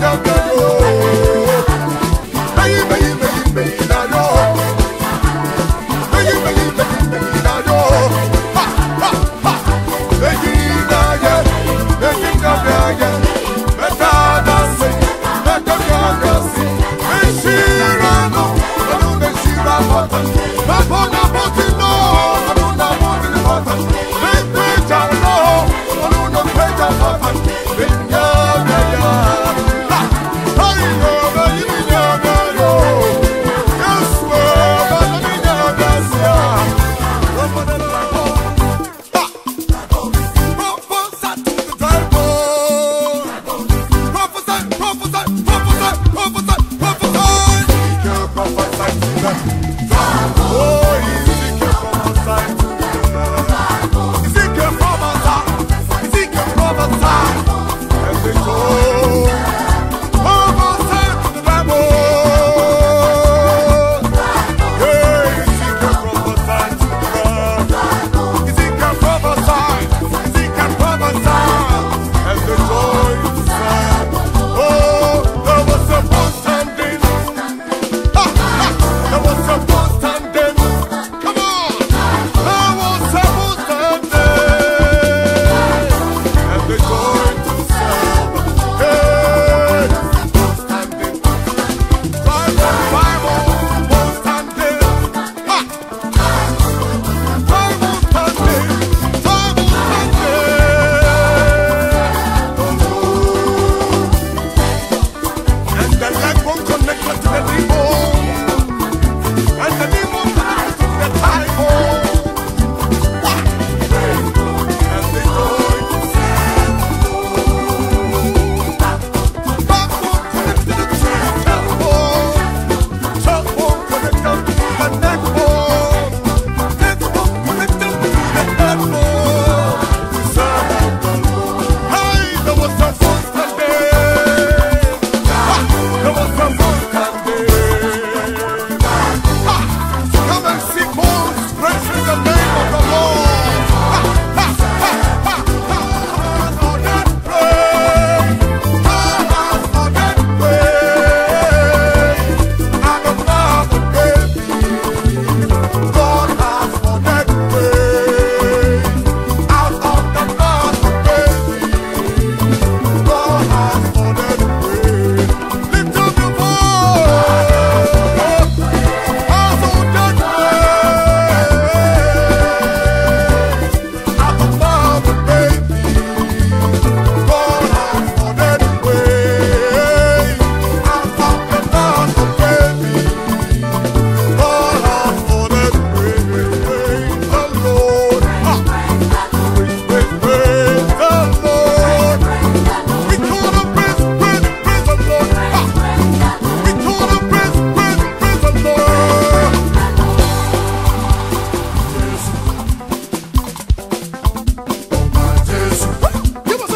go, go.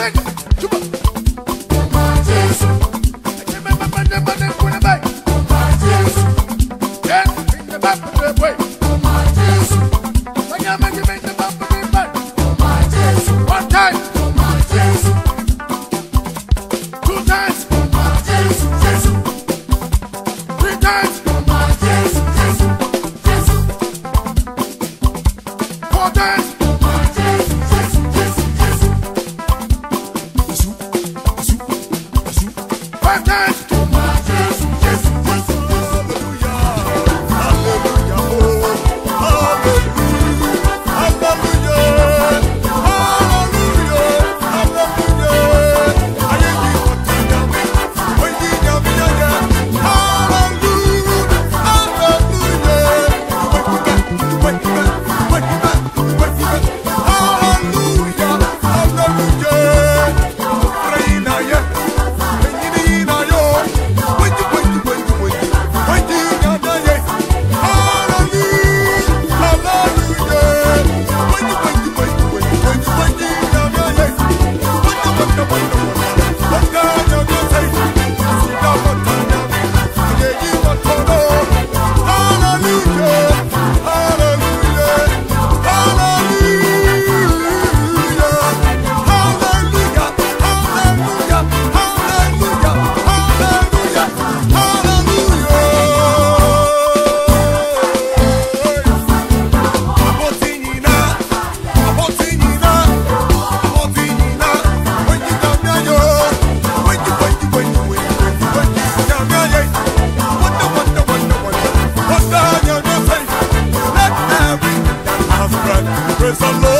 It. Praise the Lord.